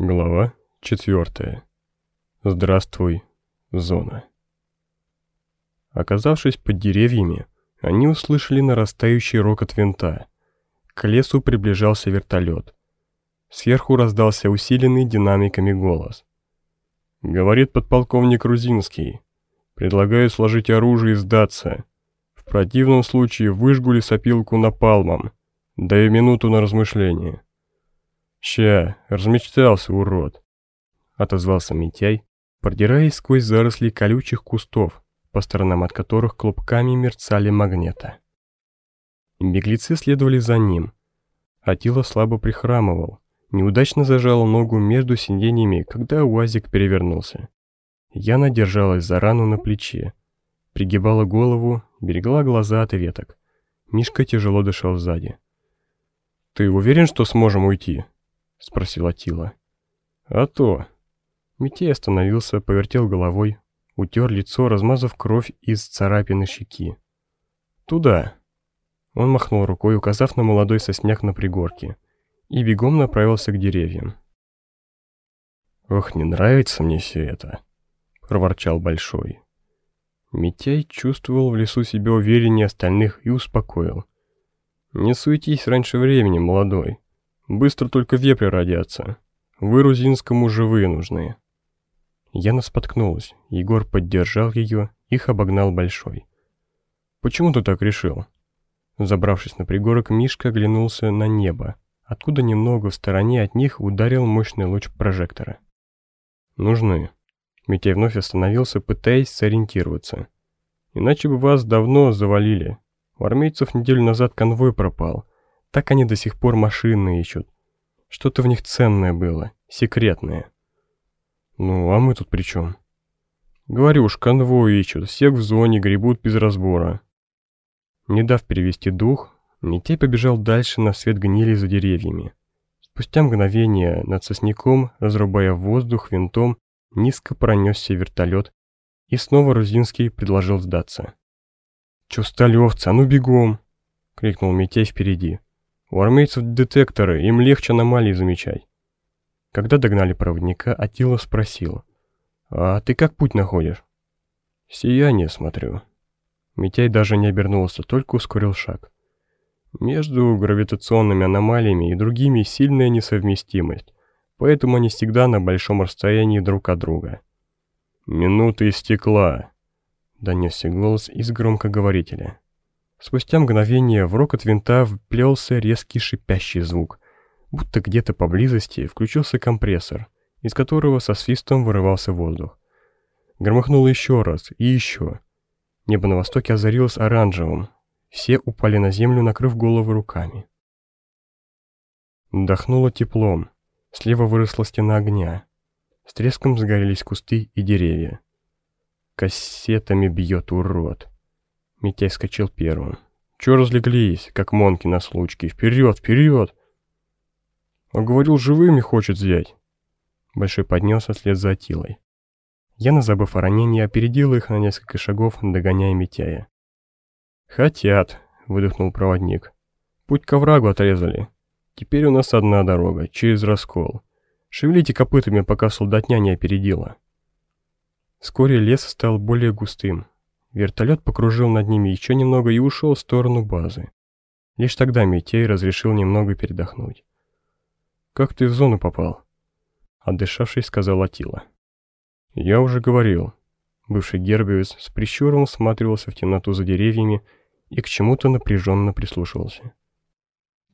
Глава 4. Здравствуй, зона. Оказавшись под деревьями, они услышали нарастающий рокот винта. К лесу приближался вертолет. Сверху раздался усиленный динамиками голос. «Говорит подполковник Рузинский. Предлагаю сложить оружие и сдаться. В противном случае выжгу лесопилку напалмом. Даю минуту на размышление». «Ща, размечтался, урод!» — отозвался Митяй, продираясь сквозь заросли колючих кустов, по сторонам от которых клубками мерцали магнета. Беглецы следовали за ним. Атила слабо прихрамывал, неудачно зажал ногу между сиденьями, когда УАЗик перевернулся. Яна держалась за рану на плече, пригибала голову, берегла глаза от веток. Мишка тяжело дышал сзади. «Ты уверен, что сможем уйти?» — спросил Атила. «А то». Митей остановился, повертел головой, утер лицо, размазав кровь из царапины щеки. «Туда». Он махнул рукой, указав на молодой сосняк на пригорке, и бегом направился к деревьям. «Ох, не нравится мне все это», — проворчал Большой. Митяй чувствовал в лесу себя увереннее остальных и успокоил. «Не суетись раньше времени, молодой. Быстро только вепри родятся. Вы Рузинскому живые нужны. Яна споткнулась. Егор поддержал ее, их обогнал Большой. «Почему ты так решил?» Забравшись на пригорок, Мишка оглянулся на небо, откуда немного в стороне от них ударил мощный луч прожектора. «Нужны». Митяй вновь остановился, пытаясь сориентироваться. «Иначе бы вас давно завалили. У армейцев неделю назад конвой пропал, так они до сих пор машины ищут. Что-то в них ценное было, секретное. Ну, а мы тут при чем? Говорю уж, конвой ищут, всех в зоне гребут без разбора. Не дав перевести дух, Митей побежал дальше на свет гнили за деревьями. Спустя мгновение над сосняком, разрубая воздух винтом, низко пронесся вертолет, и снова Рузинский предложил сдаться. «Чё стали а ну бегом!» — крикнул Митей впереди. У армейцев детекторы, им легче аномалии замечать. Когда догнали проводника, Атила спросил. «А ты как путь находишь?» «Сияние смотрю». Митяй даже не обернулся, только ускорил шаг. Между гравитационными аномалиями и другими сильная несовместимость, поэтому они всегда на большом расстоянии друг от друга. «Минуты стекла», — донесся голос из громкоговорителя. Спустя мгновение в рокот винта вплелся резкий шипящий звук, будто где-то поблизости включился компрессор, из которого со свистом вырывался воздух. Громыхнуло еще раз и еще. Небо на востоке озарилось оранжевым. Все упали на землю, накрыв головы руками. Дохнуло теплом. Слева выросла стена огня. С треском сгорелись кусты и деревья. Кассетами бьет урод. Митяй скачал первым. Чё разлеглись, как монки на случке? Вперед, вперед! Он говорил, живыми хочет взять. Большой поднялся вслед за Атилой. Яна, забыв о ранении, опередила их на несколько шагов, догоняя Митяя. «Хотят», — выдохнул проводник. «Путь к оврагу отрезали. Теперь у нас одна дорога, через раскол. Шевелите копытами, пока солдатня не опередила». Вскоре лес стал более густым, Вертолет покружил над ними еще немного и ушел в сторону базы. Лишь тогда Митей разрешил немного передохнуть. «Как ты в зону попал?» Отдышавшись, сказал Атила. «Я уже говорил». Бывший Гербиус с прищуром всматривался в темноту за деревьями и к чему-то напряженно прислушивался.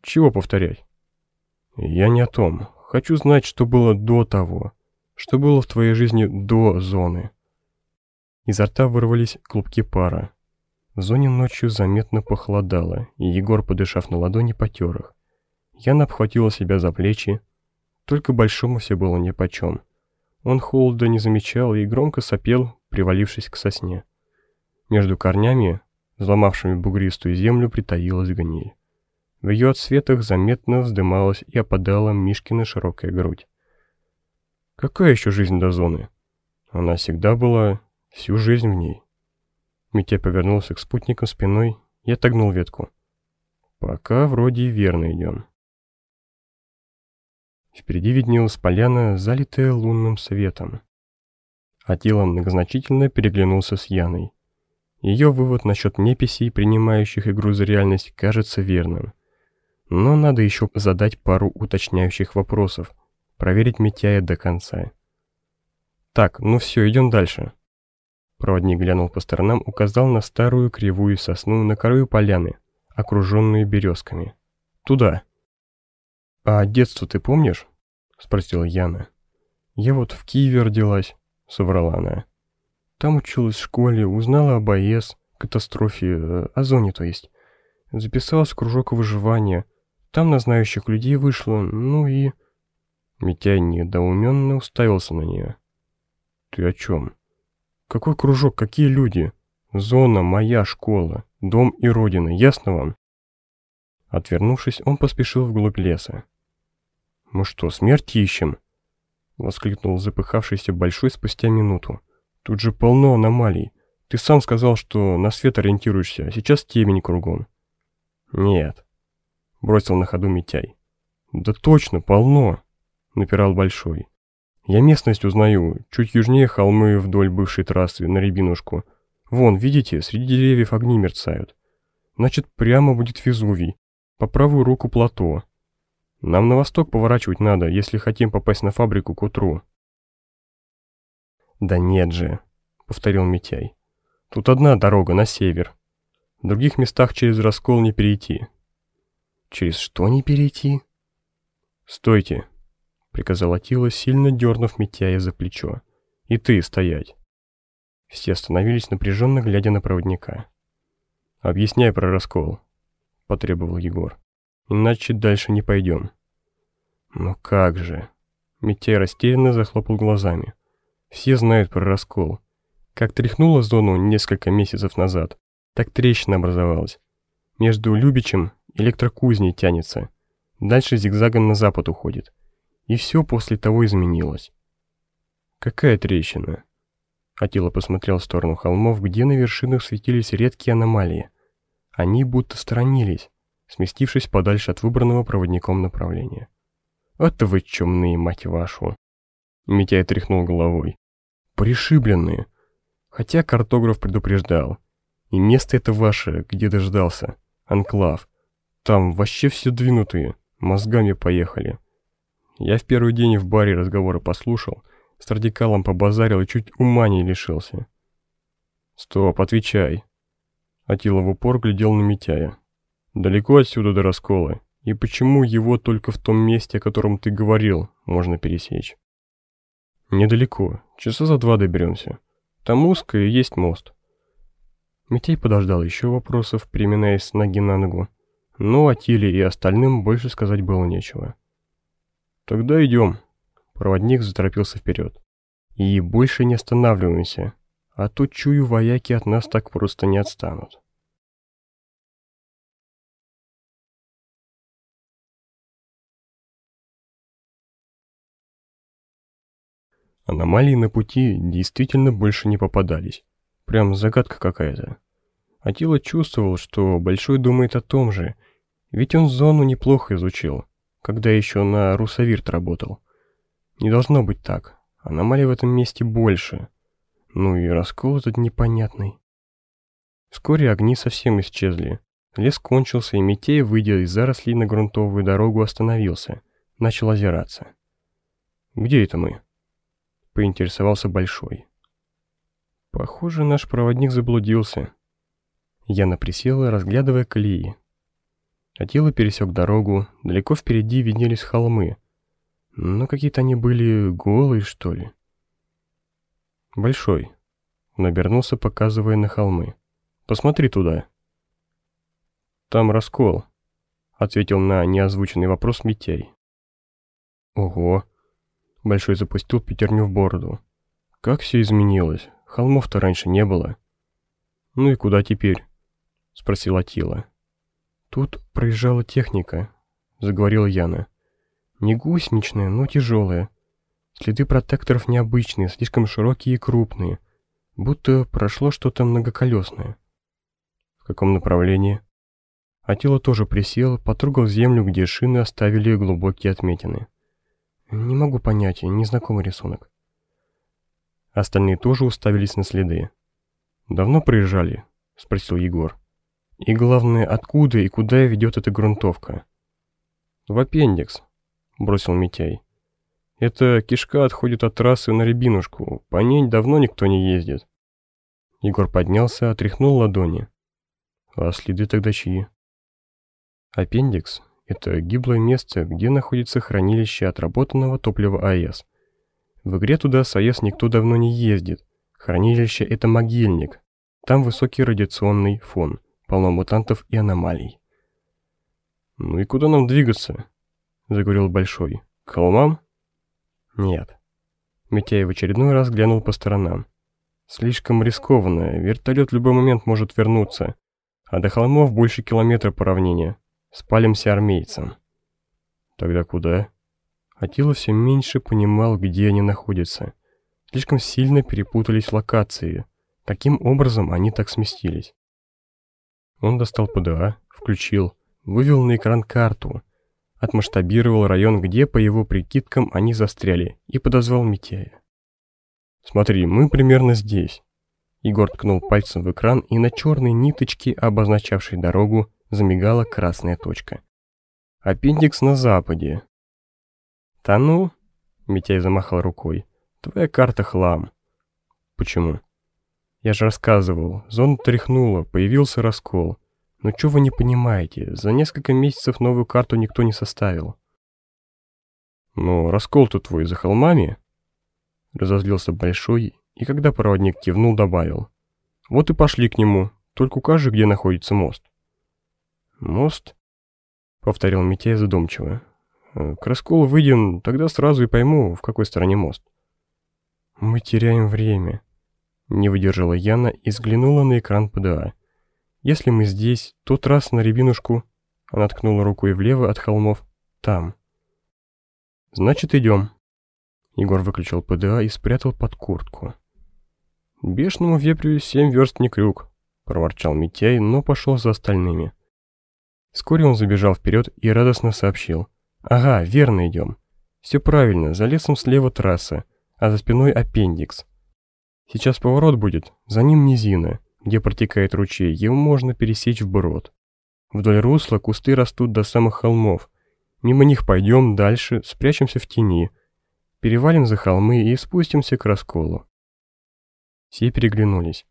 «Чего повторять?» «Я не о том. Хочу знать, что было до того. Что было в твоей жизни до зоны». Изо рта вырвались клубки пара. В зоне ночью заметно похолодало, и Егор, подышав на ладони, потер их. Яна обхватила себя за плечи. Только Большому все было нипочем. Он холода не замечал и громко сопел, привалившись к сосне. Между корнями, взломавшими бугристую землю, притаилась гниль. В ее отсветах заметно вздымалась и опадала Мишкина широкая грудь. Какая еще жизнь до зоны? Она всегда была Всю жизнь в ней. Митя повернулся к спутникам спиной и отогнул ветку. Пока вроде и верно идем. Впереди виднелась поляна, залитая лунным светом. Атила многозначительно переглянулся с Яной. Ее вывод насчет неписей, принимающих игру за реальность, кажется верным. Но надо еще задать пару уточняющих вопросов, проверить Митяя до конца. «Так, ну все, идем дальше». Проводник глянул по сторонам, указал на старую кривую сосну на краю поляны, окруженную березками. «Туда». «А детство ты помнишь?» — спросила Яна. «Я вот в Киеве родилась», — соврала она. Там училась в школе, узнала об АЭС, катастрофе, э, о зоне, то есть. Записалась в кружок выживания. Там на знающих людей вышло, ну и... Митяй недоуменно уставился на нее. «Ты о чем? Какой кружок, какие люди? Зона, моя школа, дом и родина, ясно вам?» Отвернувшись, он поспешил вглубь леса. «Мы что, смерть ищем?» — воскликнул запыхавшийся Большой спустя минуту. Тут же полно аномалий. Ты сам сказал, что на свет ориентируешься, а сейчас темень кругом. Нет. Бросил на ходу Митяй. Да точно, полно. Напирал Большой. Я местность узнаю, чуть южнее холмы вдоль бывшей трассы на Рябинушку. Вон, видите, среди деревьев огни мерцают. Значит, прямо будет Везувий. По правую руку плато. Нам на восток поворачивать надо, если хотим попасть на фабрику к утру. «Да нет же», — повторил Митяй. «Тут одна дорога на север. В других местах через раскол не перейти». «Через что не перейти?» «Стойте», — приказал Атила, сильно дернув Митяя за плечо. «И ты стоять». Все остановились, напряженно глядя на проводника. «Объясняй про раскол», — потребовал Егор. «Иначе дальше не пойдем». «Ну как же?» Митяй растерянно захлопал глазами. Все знают про раскол. Как тряхнуло зону несколько месяцев назад, так трещина образовалась. Между Любичем электрокузней тянется. Дальше зигзагом на запад уходит. И все после того изменилось. Какая трещина? Атила посмотрел в сторону холмов, где на вершинах светились редкие аномалии. Они будто сторонились, сместившись подальше от выбранного проводником направления. «Это вы чумные, мать вашу!» Митяй тряхнул головой пришибленные. Хотя картограф предупреждал. И место это ваше, где дождался. Анклав. Там вообще все двинутые, мозгами поехали. Я в первый день в баре разговоры послушал, с радикалом побазарил и чуть ума не лишился. Стоп, отвечай. Атила в упор глядел на Митяя. Далеко отсюда до раскола, и почему его только в том месте, о котором ты говорил, можно пересечь? Недалеко, часа за два доберемся. Там узко и есть мост. Митей подождал еще вопросов, переминаясь с ноги на ногу. Но Атиле и остальным больше сказать было нечего. «Тогда идем». Проводник заторопился вперед. «И больше не останавливаемся, а то, чую, вояки от нас так просто не отстанут». Аномалии на пути действительно больше не попадались. Прям загадка какая-то. Атила чувствовал, что Большой думает о том же, ведь он зону неплохо изучил, когда еще на Русавирт работал. Не должно быть так. Аномалий в этом месте больше. Ну и раскол этот непонятный. Вскоре огни совсем исчезли. Лес кончился, и Митей, выйдя из зарослей на грунтовую дорогу, остановился. Начал озираться. «Где это мы?» поинтересовался Большой. Похоже, наш проводник заблудился. Яна присела, разглядывая колеи. Атила пересек дорогу, далеко впереди виднелись холмы. Но какие-то они были голые, что ли. Большой. Он обернулся, показывая на холмы. «Посмотри туда». «Там раскол», — ответил на неозвученный вопрос Митяй. «Ого, Большой запустил пятерню в бороду. Как все изменилось. Холмов-то раньше не было. Ну и куда теперь? Спросила Тила. Тут проезжала техника, заговорила Яна. Не гусеничная, но тяжелая. Следы протекторов необычные, слишком широкие и крупные. Будто прошло что-то многоколесное. В каком направлении? Атила тоже присел, потрогал землю, где шины оставили глубокие отметины. Не могу понять, незнакомый рисунок. Остальные тоже уставились на следы. «Давно проезжали?» — спросил Егор. «И главное, откуда и куда ведет эта грунтовка?» «В аппендикс», — бросил Митяй. «Эта кишка отходит от трассы на Рябинушку, по ней давно никто не ездит». Егор поднялся, отряхнул ладони. «А следы тогда чьи?» Аппендикс – это гиблое место, где находится хранилище отработанного топлива АЭС. В игре туда с АЭС никто давно не ездит. Хранилище – это могильник. Там высокий радиационный фон, полно мутантов и аномалий. «Ну и куда нам двигаться?» – заговорил Большой. «К холмам?» «Нет». Митяй в очередной раз глянул по сторонам. «Слишком рискованно, вертолет в любой момент может вернуться, а до холмов больше километра по равнине. Спалимся армейцам. Тогда куда? Атила все меньше понимал, где они находятся. Слишком сильно перепутались локации. Каким образом они так сместились? Он достал ПДА, включил, вывел на экран карту, отмасштабировал район, где, по его прикидкам, они застряли, и подозвал Митяя. «Смотри, мы примерно здесь». Егор ткнул пальцем в экран, и на черной ниточке, обозначавшей дорогу, замигала красная точка. «Аппендикс на западе». «Та ну?» — Митяй замахал рукой. «Твоя карта хлам». «Почему?» «Я же рассказывал, зона тряхнула, появился раскол. Но что вы не понимаете, за несколько месяцев новую карту никто не составил». «Но раскол-то твой за холмами?» Разозлился Большой, и когда проводник кивнул, добавил. «Вот и пошли к нему, только укажи, где находится мост». «Мост?» — повторил Митяй задумчиво. «Э, «К расколу выйдем, тогда сразу и пойму, в какой стороне мост». «Мы теряем время», — не выдержала Яна и взглянула на экран ПДА. «Если мы здесь, то трасса на Рябинушку...» Она ткнула рукой влево от холмов. «Там». «Значит, идем». Егор выключил ПДА и спрятал под куртку. «Бешеному вепрю семь верст не крюк», — проворчал Митяй, но пошел за остальными. Вскоре он забежал вперед и радостно сообщил. «Ага, верно идем. Все правильно, за лесом слева трасса, а за спиной аппендикс. Сейчас поворот будет, за ним низина, где протекает ручей, его можно пересечь вброд. Вдоль русла кусты растут до самых холмов. Мимо них пойдем дальше, спрячемся в тени, перевалим за холмы и спустимся к расколу». Все переглянулись.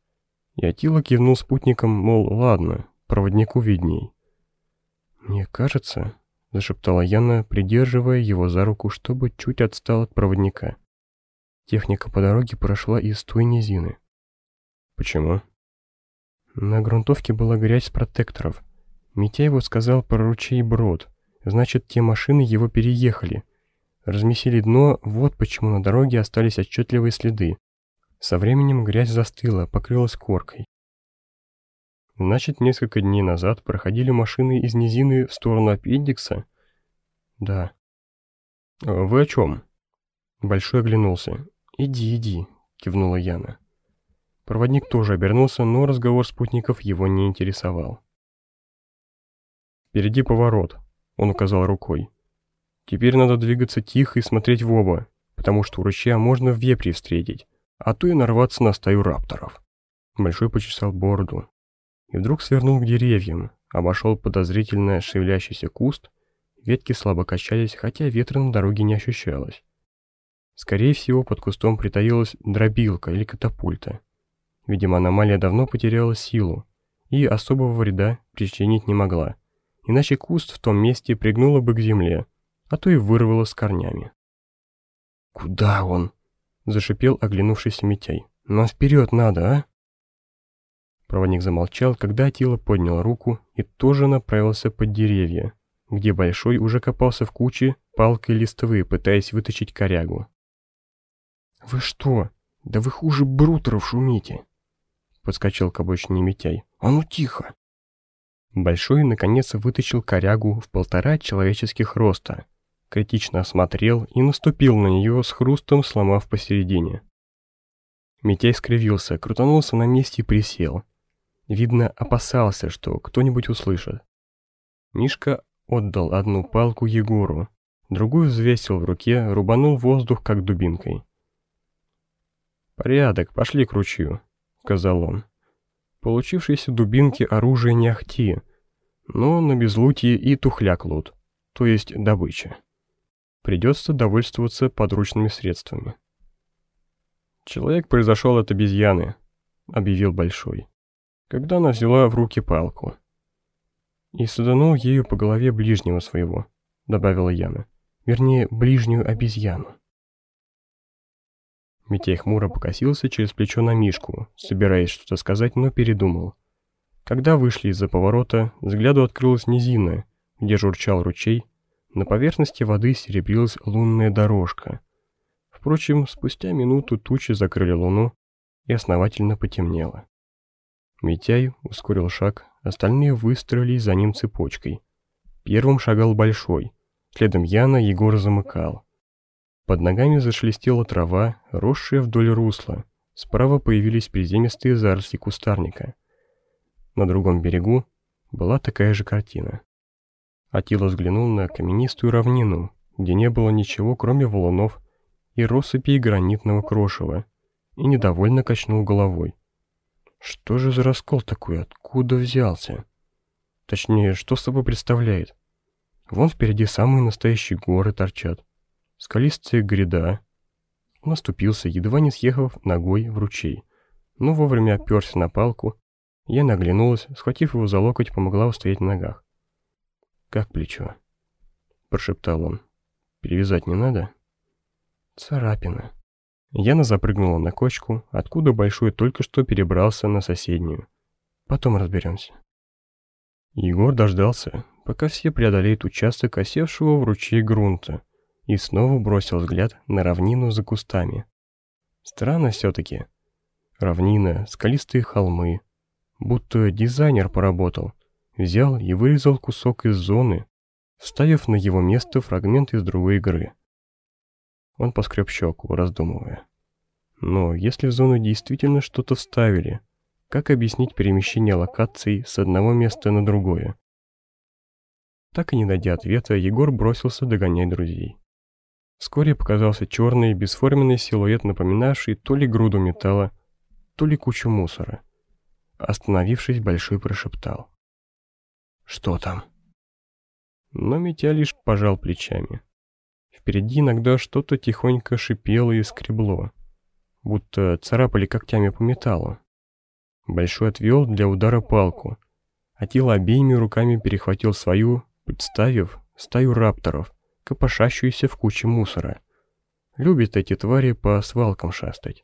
И Атила кивнул спутникам, мол, ладно, проводнику видней. «Мне кажется», — зашептала Яна, придерживая его за руку, чтобы чуть отстал от проводника. Техника по дороге прошла из той низины. «Почему?» На грунтовке была грязь с протекторов. Митяева сказал про ручей Брод. Значит, те машины его переехали. Размесили дно, вот почему на дороге остались отчетливые следы. Со временем грязь застыла, покрылась коркой. Значит, несколько дней назад проходили машины из низины в сторону аппендикса? Да. А вы о чем? Большой оглянулся. Иди, иди, кивнула Яна. Проводник тоже обернулся, но разговор спутников его не интересовал. «Впереди поворот», — он указал рукой. «Теперь надо двигаться тихо и смотреть в оба, потому что у ручья можно в вепре встретить, а то и нарваться на стаю рапторов». Большой почесал бороду, и вдруг свернул к деревьям, обошел подозрительно шевелящийся куст, ветки слабо качались, хотя ветра на дороге не ощущалось. Скорее всего, под кустом притаилась дробилка или катапульта. Видимо, аномалия давно потеряла силу и особого вреда причинить не могла, иначе куст в том месте пригнуло бы к земле, а то и вырвало с корнями. «Куда он?» — зашипел оглянувшийся Митяй. «Нам вперед надо, а?» Проводник замолчал, когда Атила поднял руку и тоже направился под деревья, где Большой уже копался в куче палкой листовые, пытаясь вытащить корягу. «Вы что? Да вы хуже брутеров шумите!» Подскочил к обочине Митяй. «А ну тихо!» Большой наконец вытащил корягу в полтора человеческих роста, критично осмотрел и наступил на нее с хрустом, сломав посередине. Митяй скривился, крутанулся на месте и присел, Видно, опасался, что кто-нибудь услышит. Мишка отдал одну палку Егору, другую взвесил в руке, рубанул воздух, как дубинкой. «Порядок, пошли к ручью», — сказал он. Получившиеся дубинки оружие не ахти, но на безлутье и тухляк лут, то есть добыча. Придется довольствоваться подручными средствами. «Человек произошел от обезьяны», — объявил Большой, когда она взяла в руки палку. «И саданул ею по голове ближнего своего», — добавила Яна. «Вернее, ближнюю обезьяну». Митей хмуро покосился через плечо на Мишку, собираясь что-то сказать, но передумал. Когда вышли из-за поворота, взгляду открылась низина, где журчал ручей, на поверхности воды серебрилась лунная дорожка. Впрочем, спустя минуту тучи закрыли луну и основательно потемнело. Митяй ускорил шаг, остальные выстроились за ним цепочкой. Первым шагал Большой, следом Яна Егор замыкал. Под ногами зашелестела трава, росшая вдоль русла. Справа появились приземистые заросли кустарника. На другом берегу была такая же картина. Атила взглянул на каменистую равнину, где не было ничего, кроме валунов и россыпей гранитного крошева, и недовольно качнул головой. Что же за раскол такой, откуда взялся? Точнее, что собой представляет? Вон впереди самые настоящие горы торчат скалистая гряда. Наступился, едва не съехав ногой в ручей, но вовремя оперся на палку. Я наглянулась, схватив его за локоть, помогла устоять на ногах. «Как плечо?» – прошептал он. «Перевязать не надо?» «Царапина». Яна запрыгнула на кочку, откуда Большой только что перебрался на соседнюю. «Потом разберемся». Егор дождался, пока все преодолеют участок осевшего в ручей грунта, и снова бросил взгляд на равнину за кустами. Странно все-таки. Равнина, скалистые холмы. Будто дизайнер поработал. Взял и вырезал кусок из зоны, вставив на его место фрагмент из другой игры. Он поскреб щеку, раздумывая. Но если в зону действительно что-то вставили, как объяснить перемещение локаций с одного места на другое? Так и не найдя ответа, Егор бросился догонять друзей. Вскоре показался черный, бесформенный силуэт, напоминавший то ли груду металла, то ли кучу мусора. Остановившись, Большой прошептал. «Что там?» Но Митя лишь пожал плечами. Впереди иногда что-то тихонько шипело и скребло, будто царапали когтями по металлу. Большой отвел для удара палку, а тело обеими руками перехватил свою, представив стаю рапторов, копошащуюся в куче мусора. Любят эти твари по свалкам шастать.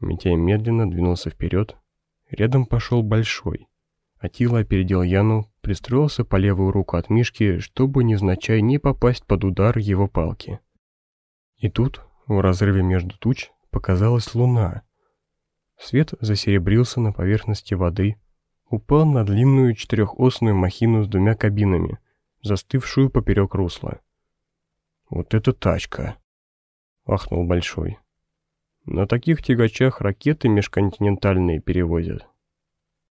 Митяй медленно двинулся вперед. Рядом пошел Большой. Атила опередил Яну, пристроился по левую руку от Мишки, чтобы невзначай не попасть под удар его палки. И тут, в разрыве между туч, показалась луна. Свет засеребрился на поверхности воды, упал на длинную четырехосную махину с двумя кабинами — застывшую поперек русла. «Вот это тачка!» — ахнул Большой. «На таких тягачах ракеты межконтинентальные перевозят».